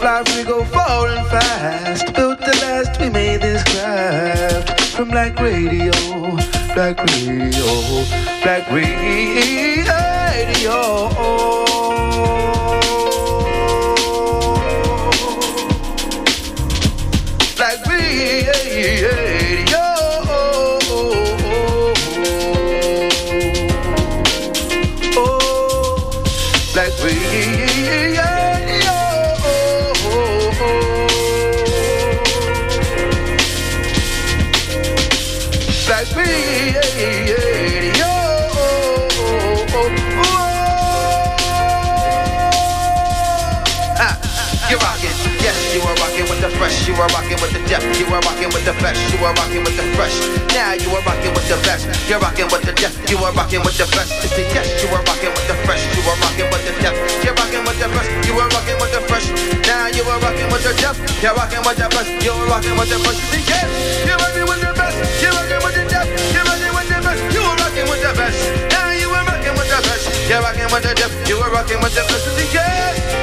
Life, we go falling fast. Built the last, we made this craft. From black radio, black radio, black radio. You are rocking with the depth, you are rocking with the best, you are rocking with the fresh. Now you are rocking with the best, you're rocking with the depth, you are rocking with the best. It's the yes, you are rocking with the fresh, you are rocking with the depth, you're rocking with the best, you are rocking with the fresh. Now you are rocking with the depth, you're rocking with the best, you are rocking with the fresh. It's yes, you're rocking with the best, you're rocking with the depth, you're rocking with the best, you are rocking with the best. Now you are rocking with the best, you're rocking with the depth, you are rocking with the best. It's yes.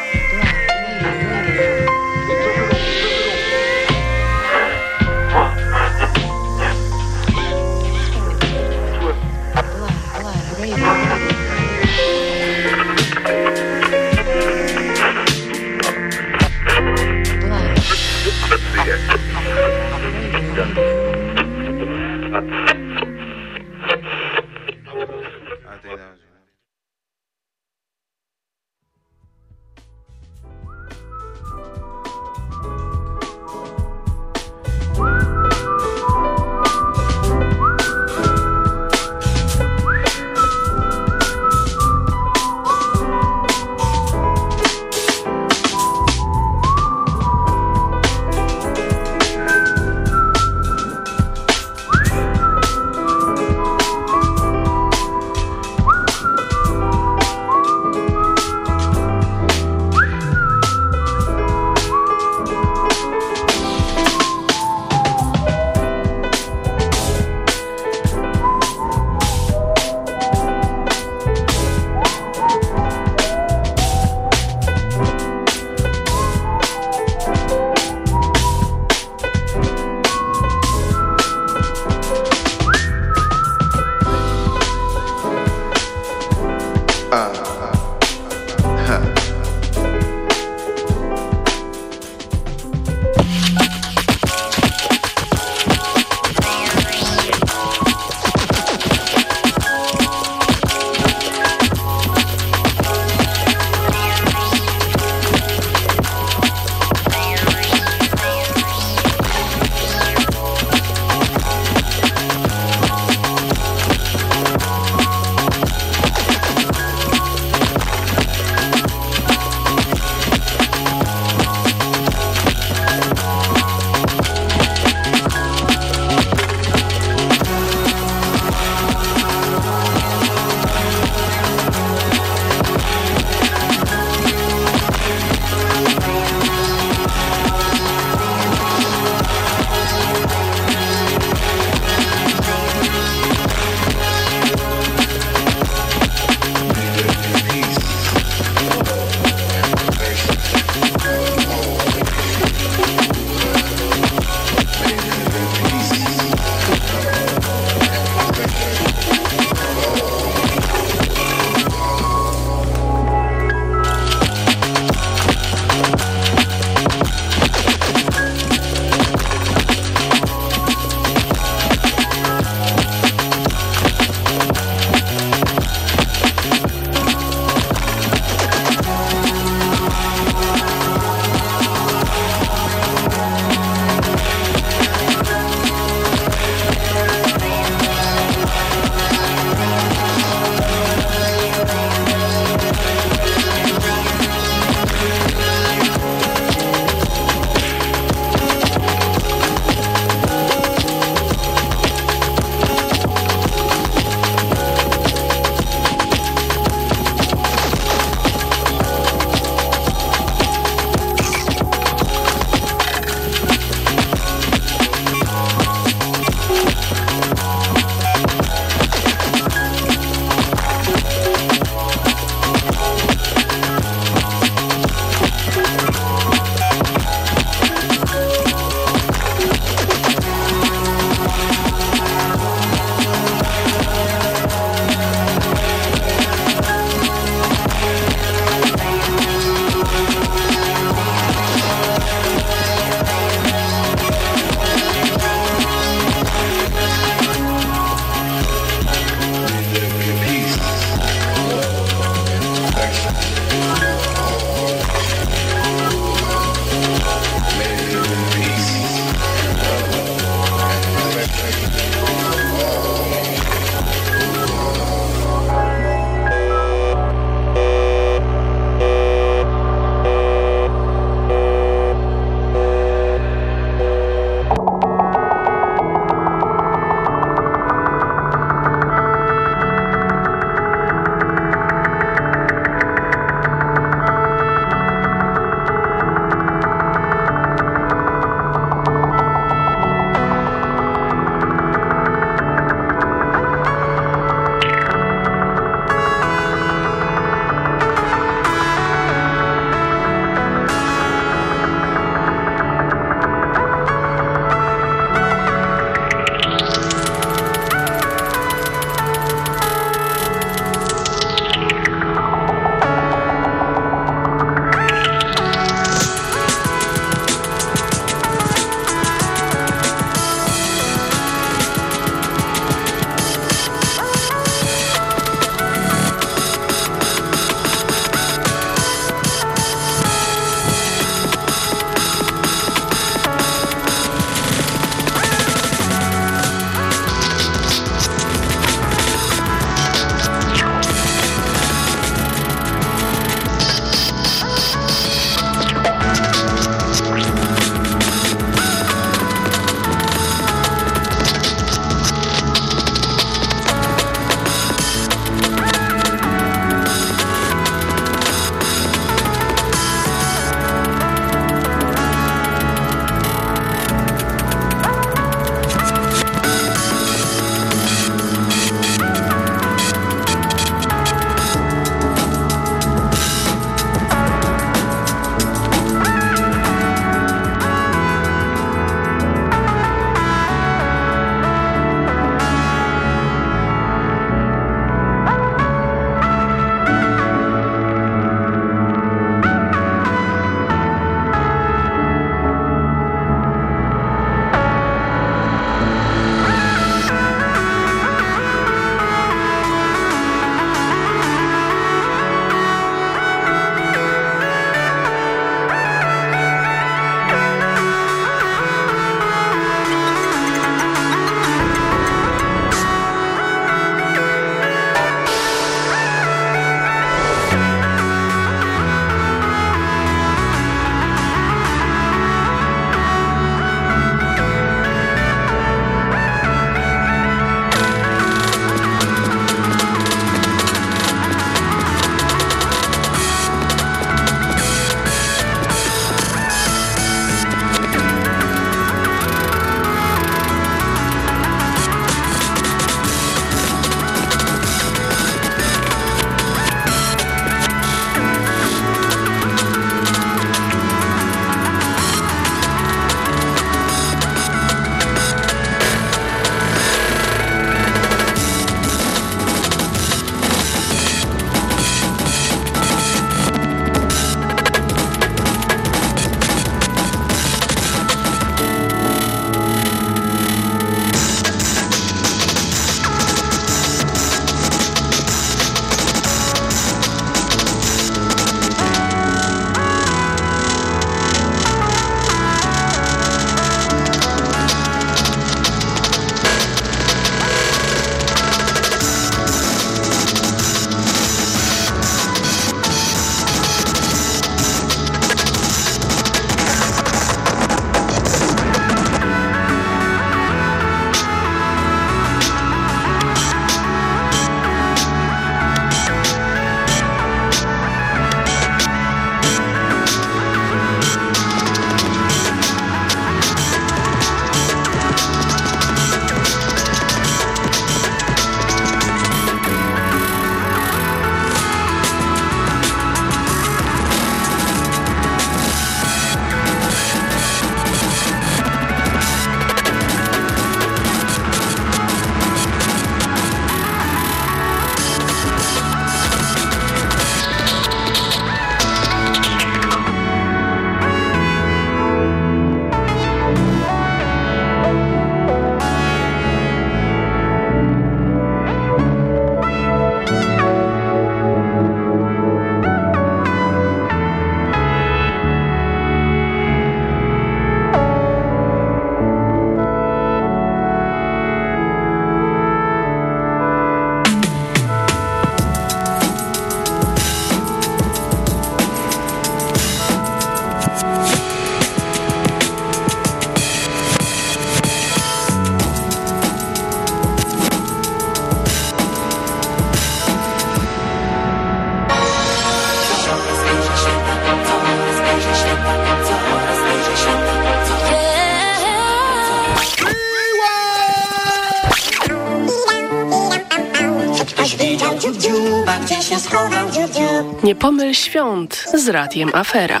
Nie pomyl świąt z Radiem Afera.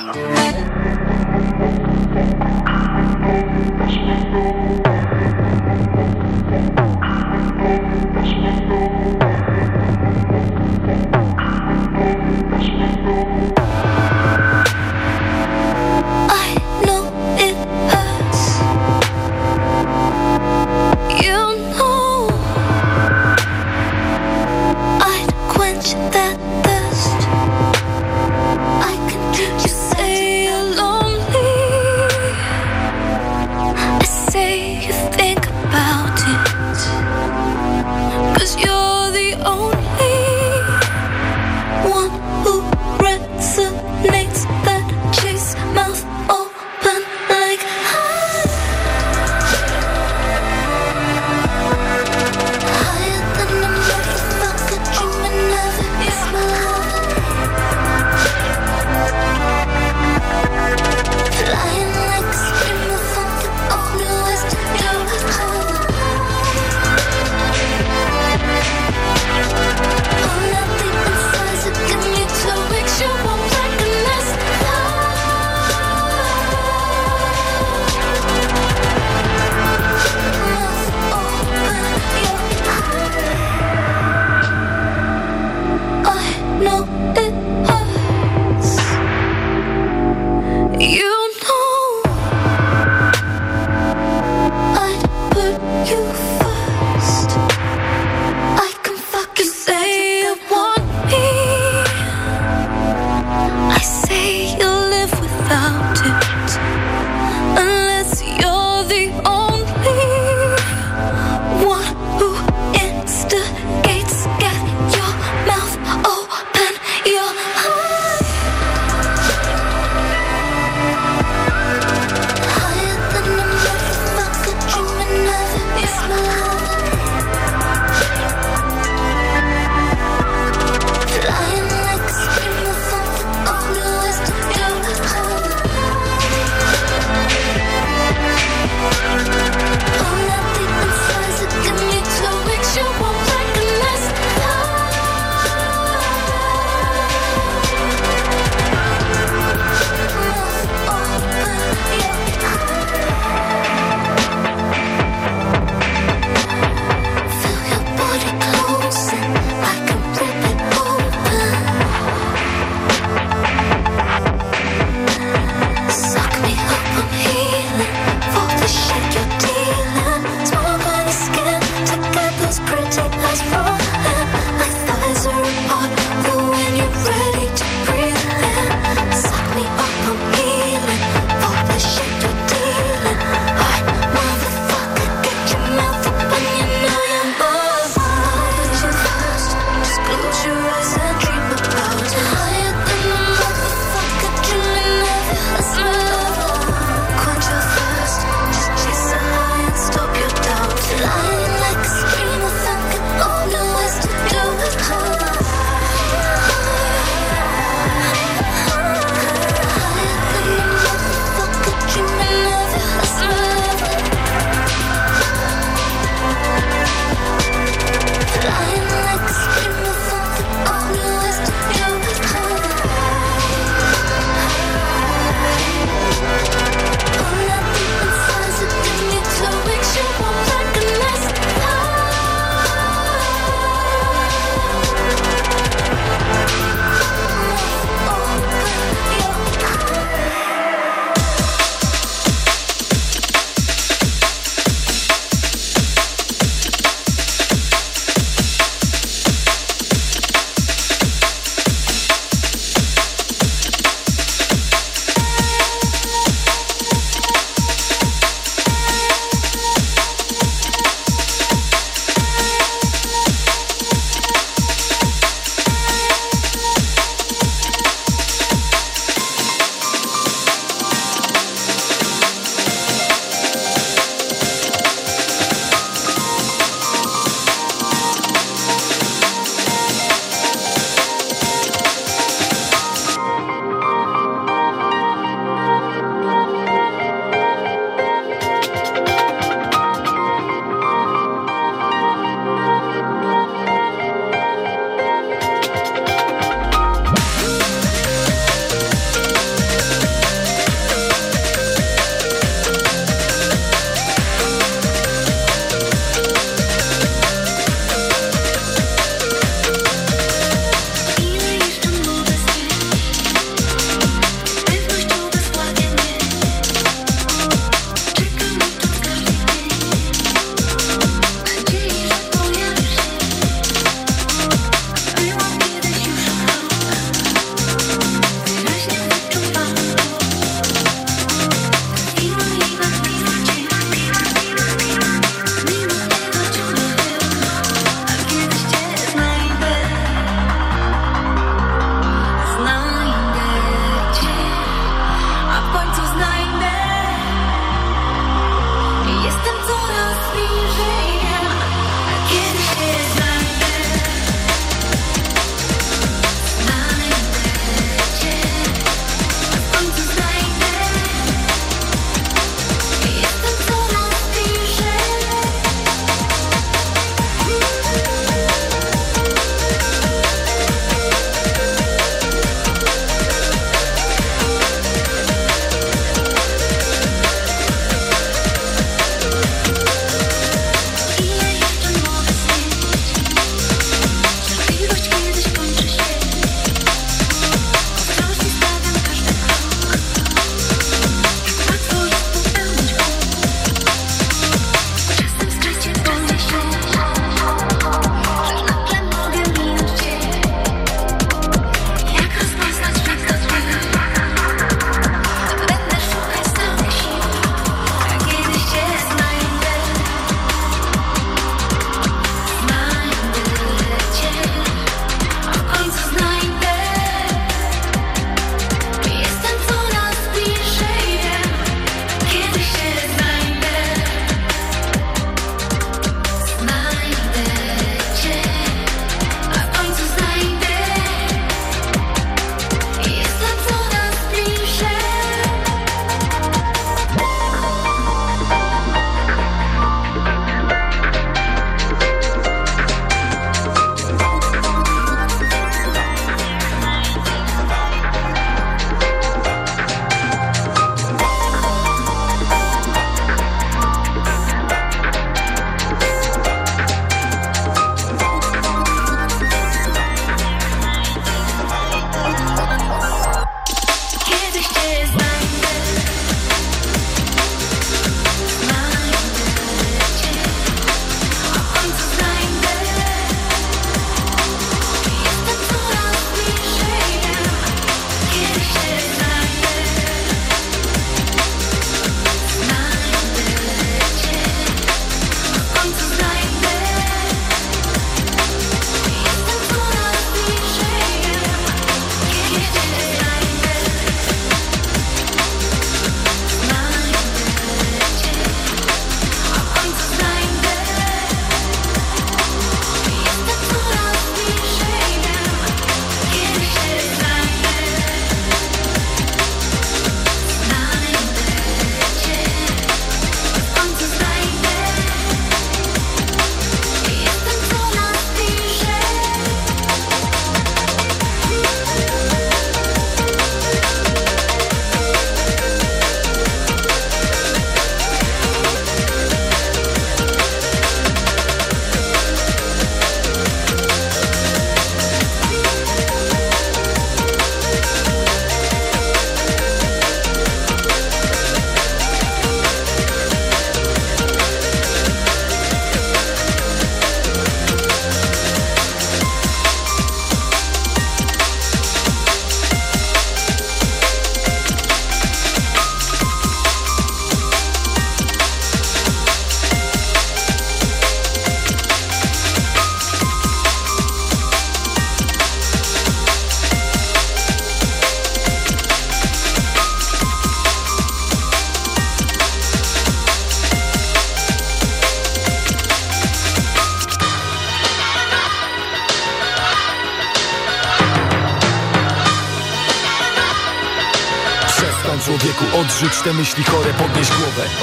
Myśli chore, podnieś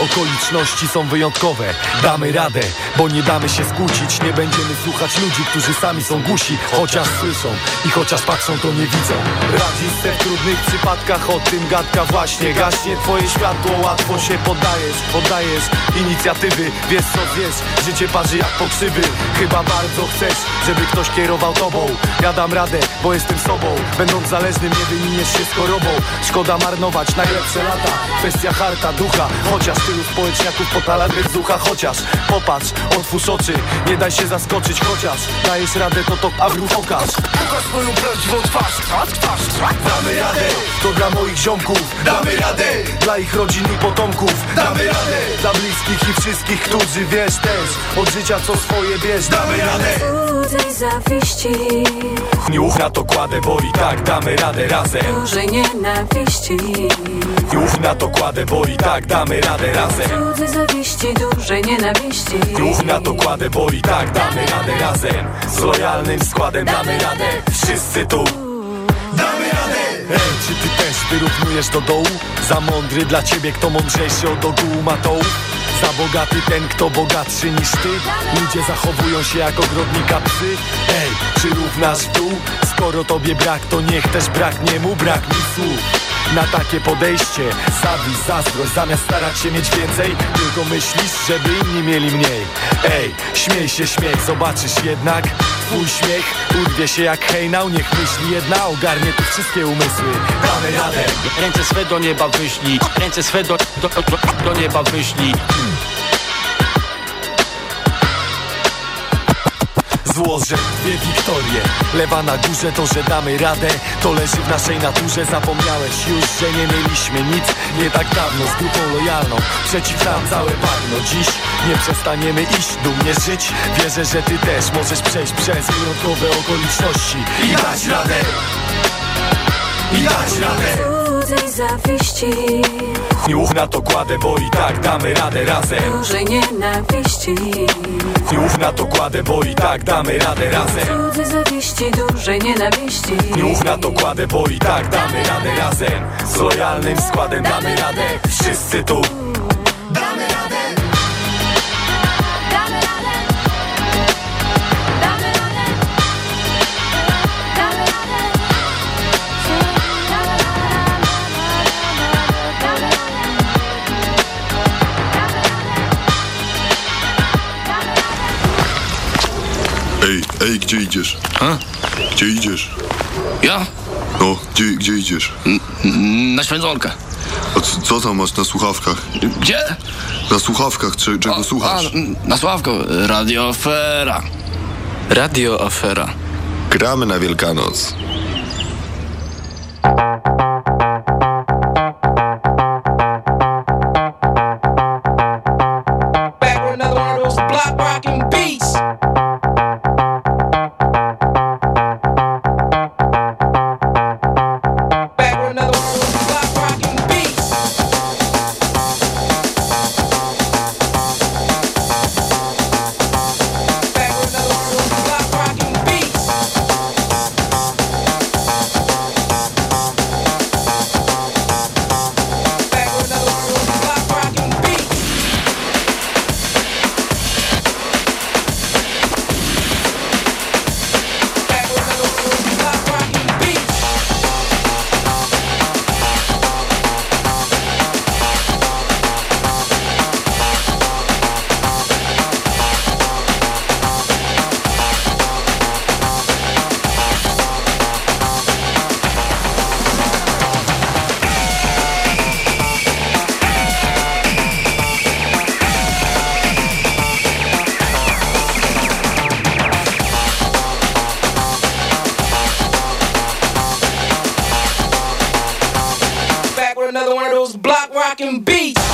Okoliczności są wyjątkowe. Damy radę, bo nie damy się skłócić. Nie będziemy słuchać ludzi, którzy sami są gusi Chociaż słyszą i chociaż patrzą, to nie widzą. Radzisz se w trudnych przypadkach, o tym gadka właśnie Gaśnie. Twoje światło, łatwo się poddajesz Poddajesz inicjatywy, wiesz co wiesz. Życie parzy jak pokrzywy. Chyba bardzo chcesz, żeby ktoś kierował tobą. Ja dam radę, bo jestem sobą. Będąc zależnym nie wyminiesz się z chorobą. Szkoda marnować najlepsze lata. Kwestia harta, ducha Chociaż tylu społeczniaków po taladry ducha Chociaż popatrz, otwórz oczy Nie daj się zaskoczyć, chociaż Dajesz radę, to to a pokaż. Pokaż swoją prawdziwą twarz, twarz, twarz, twarz. Damy radę, to dla moich ziomków Damy radę, dla ich rodzin i potomków Damy radę, dla bliskich i wszystkich, którzy wiesz też Od życia co swoje bierz, damy radę. Cudzej zawiści. Już na to kładę, bo i tak damy radę razem. Dużej nienawiści. Już na to kładę, bo i tak damy radę razem Cudzej zawiści, dużej nienawiści Już na to kładę, bo i tak damy radę razem Z lojalnym składem damy radę Wszyscy tu Damy radę! Ej, czy ty też wyrównujesz do dołu? Za mądry dla ciebie, kto mądrzejszy od ogółu ma tołu? Za bogaty ten, kto bogatszy niż ty? Ludzie zachowują się jak ogrodnika psy? Ej, czy równasz w dół? Skoro tobie brak, to niech też braknie mu brak mi słów na takie podejście Zawiść, zazdrość, zamiast starać się mieć więcej Tylko myślisz, żeby inni mieli mniej. Ej, śmiej się, śmiech, zobaczysz jednak. Twój śmiech urwie się jak hejnał. Niech myśli jedna ogarnie tu wszystkie umysły. Damy radę. Ręce swe do nieba wyślij. Ręce swe do, do, do, do nieba wyślij Złożę dwie wiktorie. Lewa na górze to, że damy radę. To leży w naszej naturze. Zapomniałeś już, że nie mieliśmy nic. Nie tak dawno z grupą lojalną. Przeciw nam całe bagno. Dziś nie przestaniemy iść, dumnie żyć. Wierzę, że ty też możesz przejść przez wyjątkowe okoliczności I dać radę. I dać radę Cudzej zawiści. Już na to kładę, bo i tak damy radę razem. Dużej nienawiści. Już na to kładę, bo i tak damy radę razem. Cudzej zawiści, dużej nienawiści. Już na to kładę, bo i tak damy radę razem. Z lojalnym składem damy radę. Wszyscy tu Ej, gdzie idziesz? A? Gdzie idziesz? Ja? No, gdzie, gdzie idziesz? Na święconkę A co, co tam masz na słuchawkach? Gdzie? Na słuchawkach, cze, czego A, słuchasz? a, na Sławko, Radio Afera Radio Afera Gramy na Wielkanoc. Rocking beats.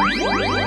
Whoa!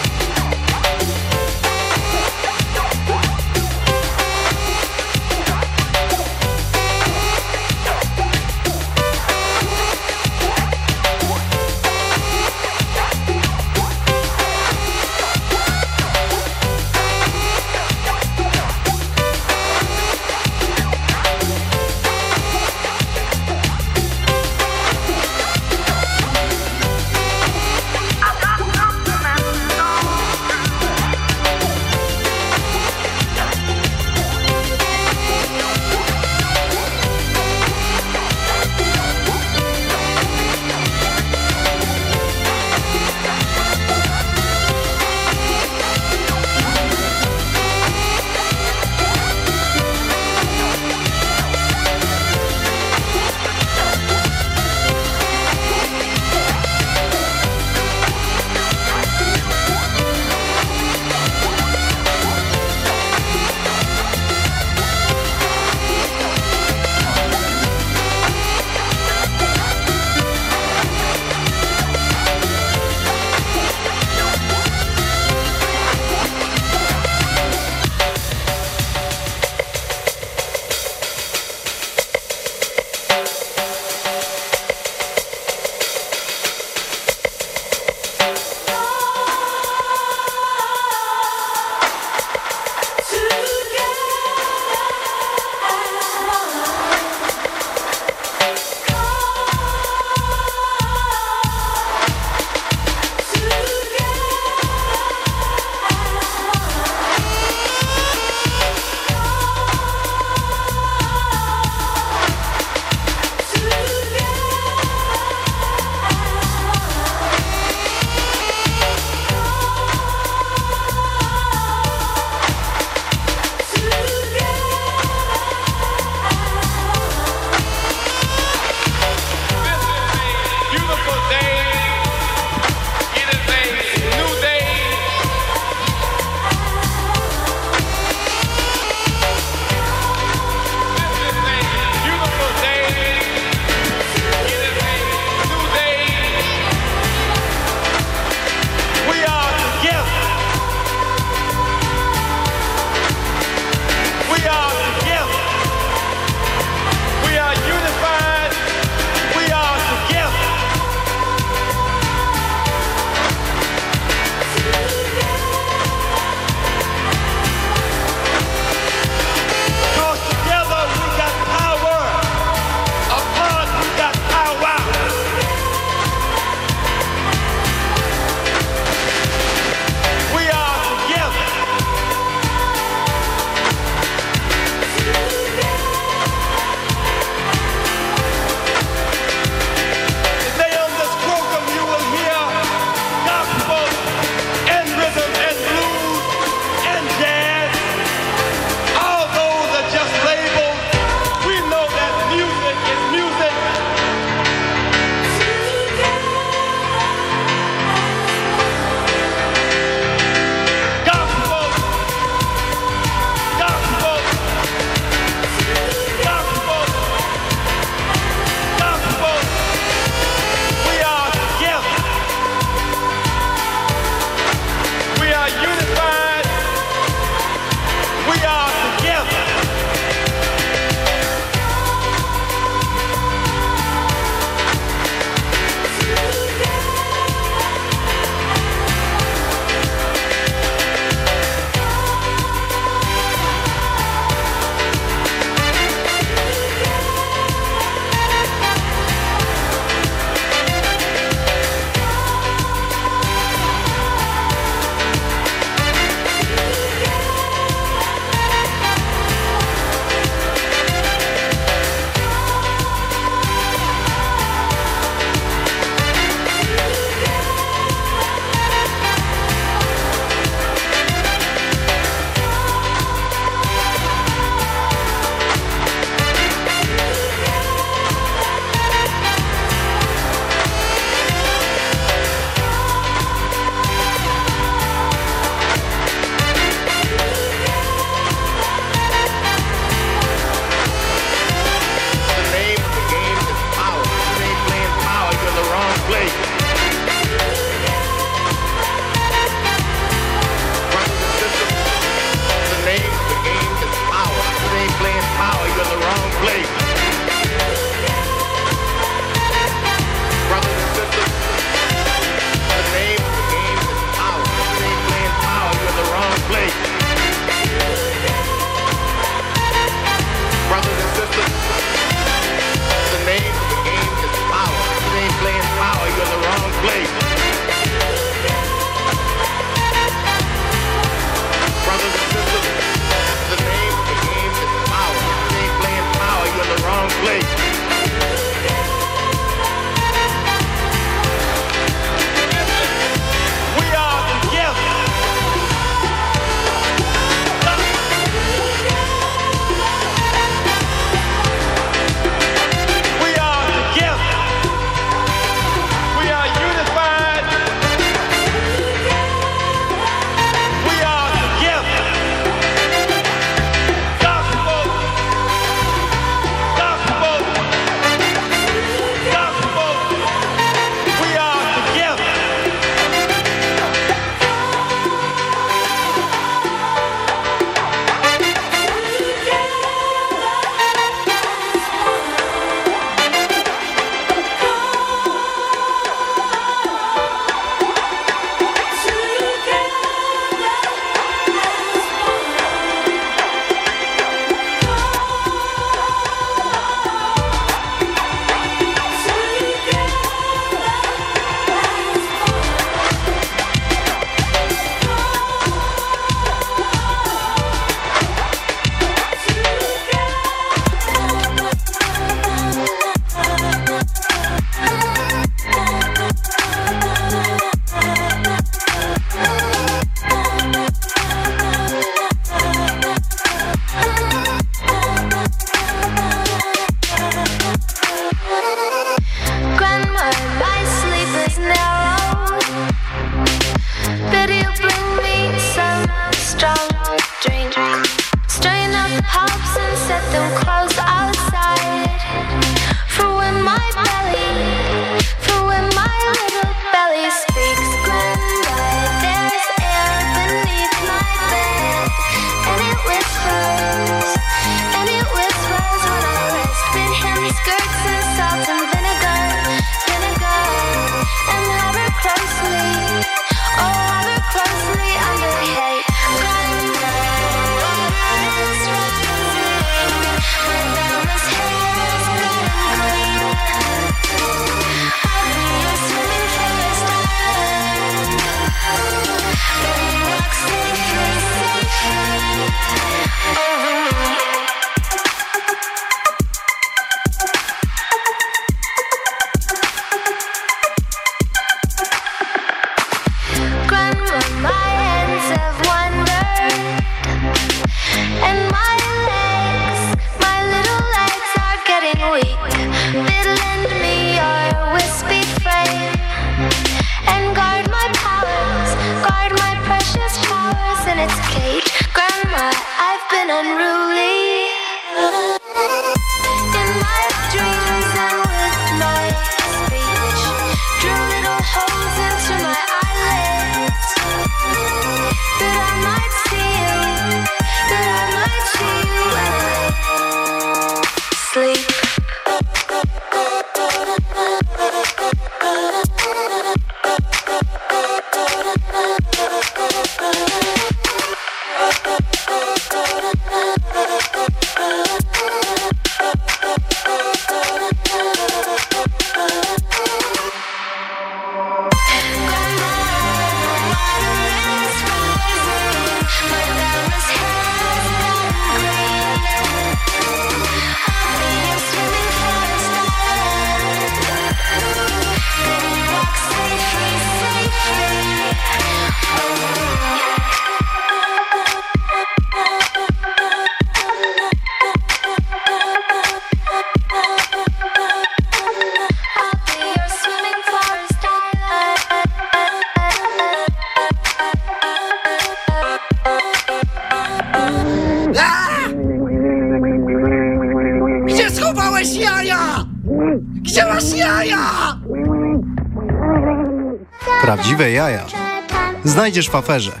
Znajdziesz w aferze.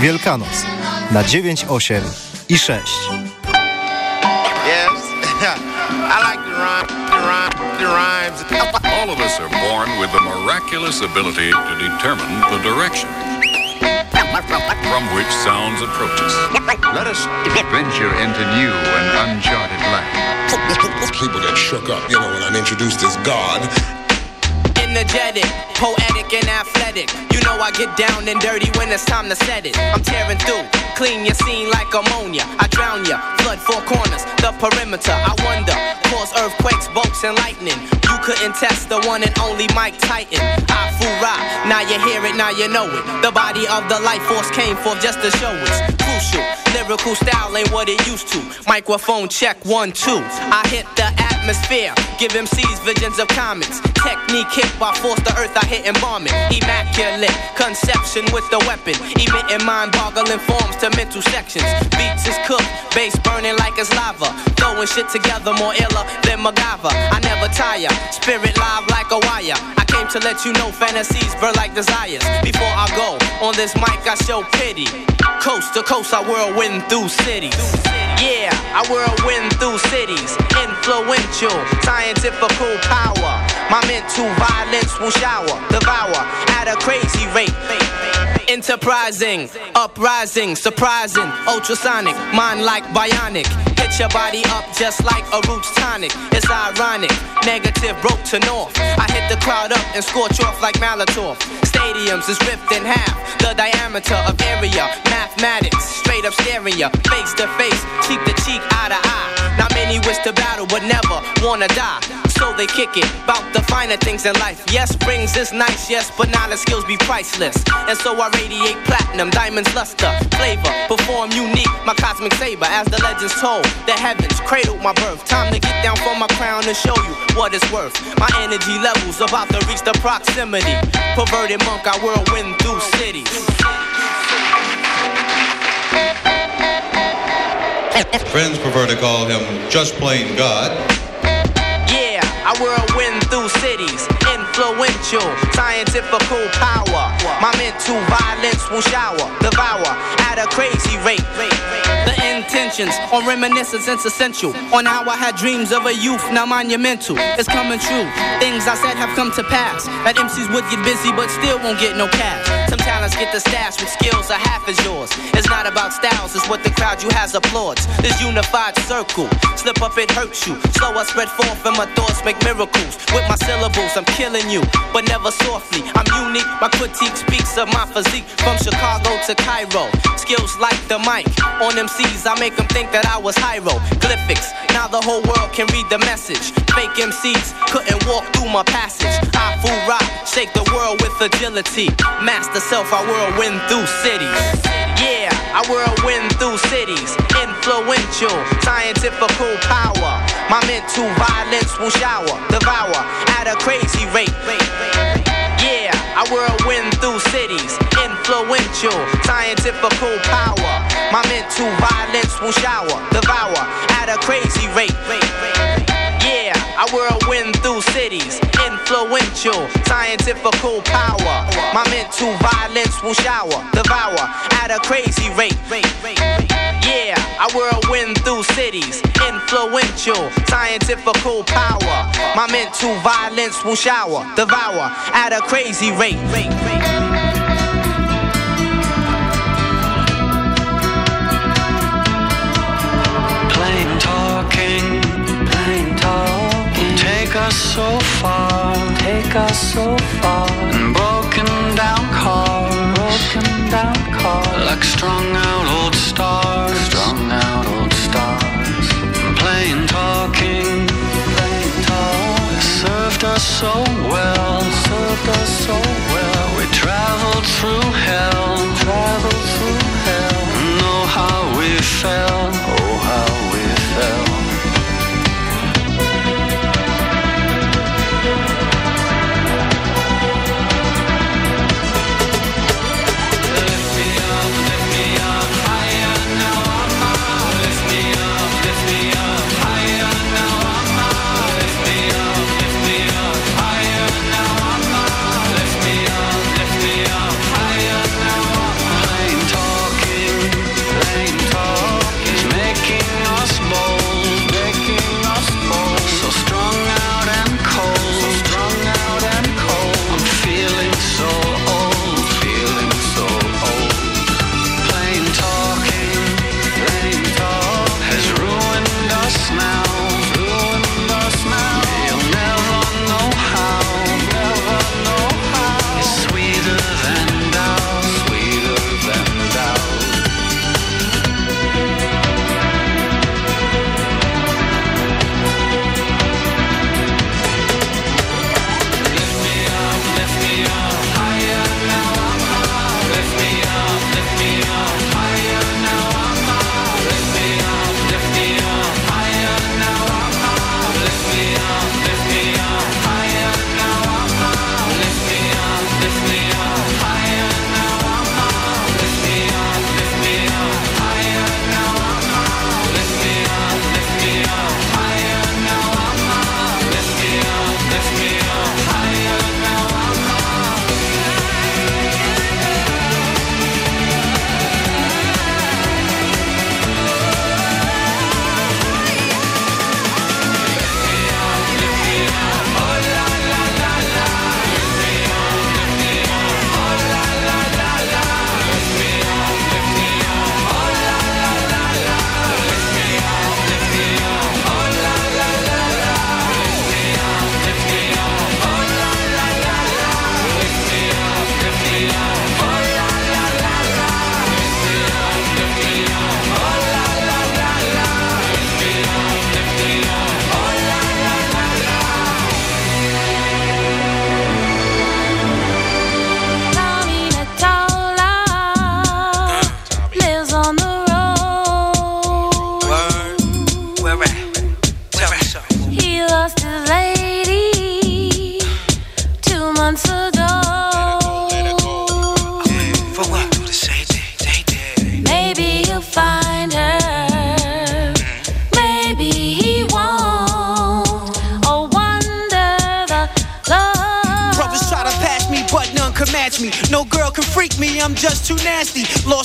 Wielkanoc na 9, 8 i 6. Yes, I like the rhyme, the rhyme, the rhymes. All of us are born with the miraculous ability to determine the direction from which sounds approach us. Let us venture into new and uncharted land. People get shook up, you know, when I'm introduced as God. Energetic, poetic, and athletic. You know I get down and dirty when it's time to set it. I'm tearing through, clean your scene like ammonia. I drown ya, flood four corners, the perimeter. I wonder, cause earthquakes, bolts, and lightning. You couldn't test the one and only Mike Titan. Ah, I fool now you hear it, now you know it. The body of the life force came forth just to show it's crucial. Lyrical style ain't what it used to. Microphone check one, two. I hit the atmosphere, give MCs visions of comets. Technique hit by force the earth, I hit and bomb it. Immaculate conception with the weapon, emitting mind-boggling forms to mental sections. Beats is cooked, bass burning like it's lava. Throwing shit together more iller than MacGyver. I never tire, spirit live like a wire. I came to let you know fantasies burn like desires. Before I go on this mic, I show pity. Coast to coast, I whirlwind through cities. Yeah, I whirlwind through cities. Influential, scientific power. My mental violence will shower, devour at a crazy rate. Enterprising, uprising, surprising, ultrasonic, mind like bionic. Hit your body up just like a roots tonic. It's ironic, negative broke to north. I hit the crowd up and scorch off like Molotov. Stadiums is ripped in half, the diameter of area. Mathematics, straight up staring ya, face to face, cheek to cheek, eye to eye. Not many wish to battle, but never wanna die. So they kick it, bout the finer things in life. Yes, rings is nice, yes, but knowledge skills be priceless. And so I radiate platinum, diamonds, luster, flavor, perform unique, my cosmic saber. As the legends told, the heavens cradled my birth. Time to get down from my crown and show you what it's worth. My energy levels about to reach the proximity. Perverted monk, I whirlwind through cities. Friends prefer to call him just plain God. I whirlwind through cities. Influential, scientific power. My mental violence will shower, devour at a crazy rate. The intentions on reminiscence is essential. On how I had dreams of a youth, now monumental. It's coming true. Things I said have come to pass. That MCs would get busy, but still won't get no cash. Some talents get the stash with skills are half as yours. It's not about styles, it's what the crowd you has applauds. This unified circle, slip up it hurts you. Slow I spread forth and my thoughts make miracles. With my syllables, I'm killing you, but never softly. I'm unique, my critique speaks of my physique from Chicago to Cairo. Skills like the mic on MCs, I make them think that I was hieroglyphics. Now the whole world can read the message. Fake MCs couldn't walk through my passage. I fool rock, shake the world with agility. Master self, I whirlwind through cities. Yeah, I whirlwind through cities. Influential, scientific power. My mental violence will shower, devour at a crazy rate. Yeah, I whirlwind through cities. Influential, scientific power. My mental violence will shower, devour at a crazy rate. Yeah, I whirlwind through cities. Influential, scientific power. My mental violence will shower, devour at a crazy rate. Yeah, I whirlwind through cities. Influential, scientific power. My mental violence will shower, devour at a crazy rate. Plain talking. Take us so far, take us so far. Broken down cars, broken down cars. Like strung out old stars, strung out old stars. Talking, plain talking. Served us so well, served us so well. We traveled through hell, traveled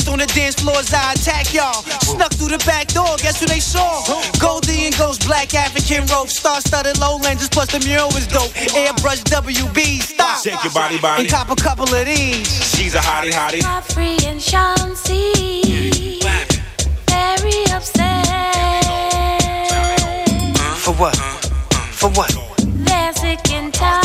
Lost on the dance floors, I attack y'all. Snuck through the back door, guess who they saw? Goldie and Ghost, black African rope, star studded lowlanders, plus the mural was dope. Airbrush WB, stop. Shake your body, body. And cop a couple of these. She's a hottie, hottie. Free and Chauncey. Very upset. For what? For what? They're sick and tired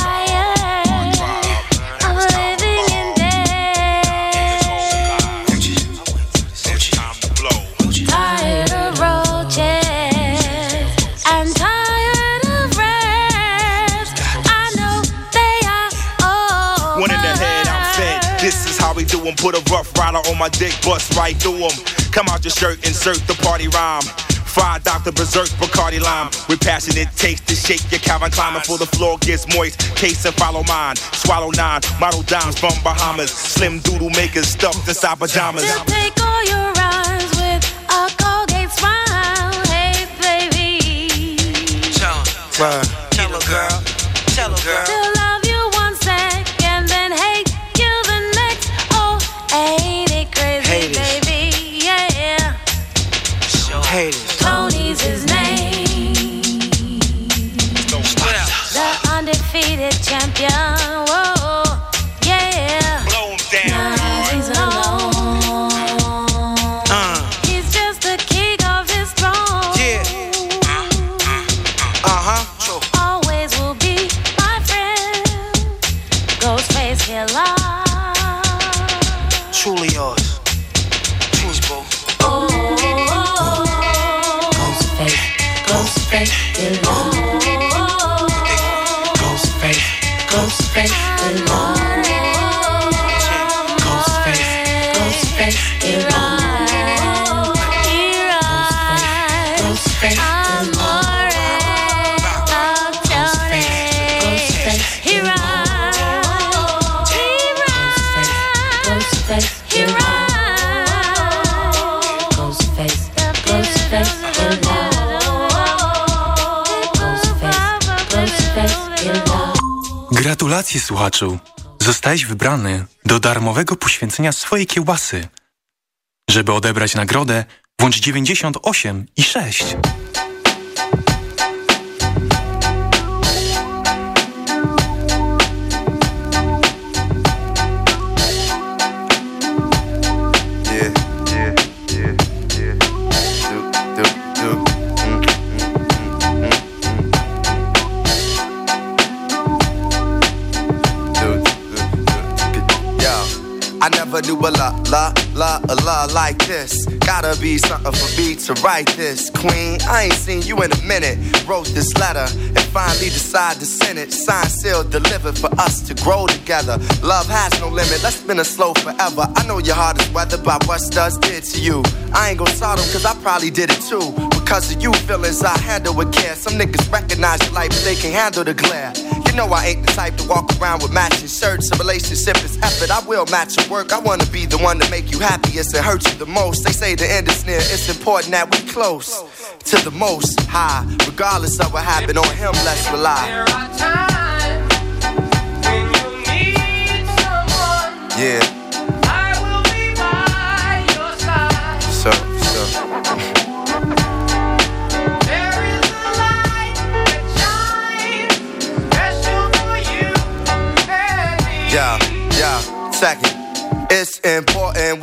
is how we do 'em. Put a rough rider on my dick, bust right through through 'em. Come out your shirt, insert the party rhyme. Fried Dr. Berserk, Bacardi Lime. With passionate taste to shake your Calvin Klein before the floor gets moist. Case and follow mine. Swallow nine, model dimes from Bahamas. Slim doodle makers stuffed inside pajamas. They'll take all your rhymes with a Colgate smile. Hey, baby. Tell her, girl. Gratulacje słuchaczu! Zostałeś wybrany do darmowego poświęcenia swojej kiełbasy. Żeby odebrać nagrodę, włącz 98 i 6. Never knew a la, la, la, a la like this. Gotta be something for me to write this. Queen, I ain't seen you in a minute. Wrote this letter and finally decided to send it. Signed, sealed, delivered for us to grow together. Love has no limit, let's spin a slow forever. I know your heart is weathered by what studs did to you. I ain't gon' salt them cause I probably did it too. Because of you, feelings I handle with care. Some niggas recognize your light, but they can't handle the glare. You know I ain't the type to walk around with matching shirts. A relationship is effort, I will match your work. I wanna be the one to make you happiest and hurt you the most. They say the end is near, it's important that we close to the most high. Regardless of what happened on him, let's rely. Yeah.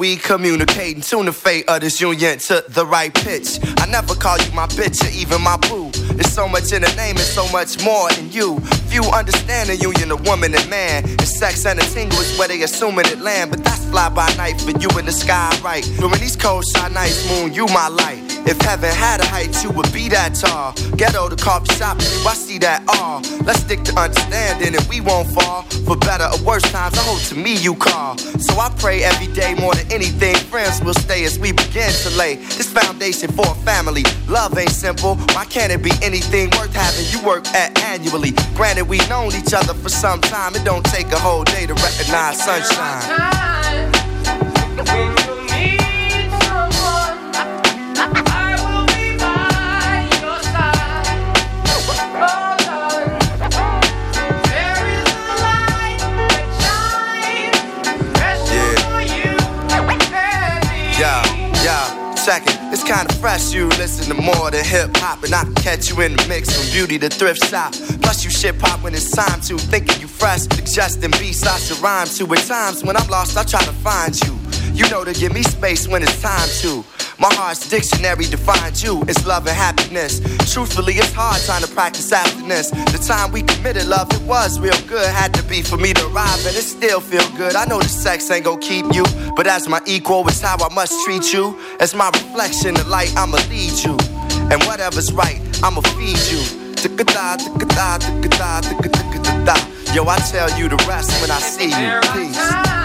We communicate and tune the fate of this union to the right pitch. I never call you my bitch or even my boo. There's so much in the name and so much more in you. Few understand the union of woman and man. And sex and a tingle is where they assuming it land. But that's fly by night for you in the sky, right? During these cold, shy nights, moon, you my light. If heaven had a height, you would be that tall. Ghetto to coffee shop, I see that all. Let's stick to understanding and we won't fall. For better or worse times, I hope to me you call. So I pray every day more than anything. Friends will stay as we begin to lay this foundation for a family. Love ain't simple. Why can't it be anything worth having you work at annually? Granted, we've known each other for some time. It don't take a whole day to recognize sunshine. Kinda fresh, you listen to more than hip hop, and I can catch you in the mix from beauty to thrift shop. Plus, you shit pop when it's time to. Thinking you fresh, suggesting beats I should rhyme to. At times when I'm lost, I try to find you. You know to give me space when it's time to. My heart's dictionary defines you. It's love and happiness. Truthfully, it's hard trying to practice happiness. The time we committed love, it was real good. Had to be for me to arrive, and it still feel good. I know the sex ain't gonna keep you, but as my equal, it's how I must treat you. As my reflection, the light, I'ma lead you. And whatever's right, I'ma feed you. Yo, I tell you the rest when I see you. Peace.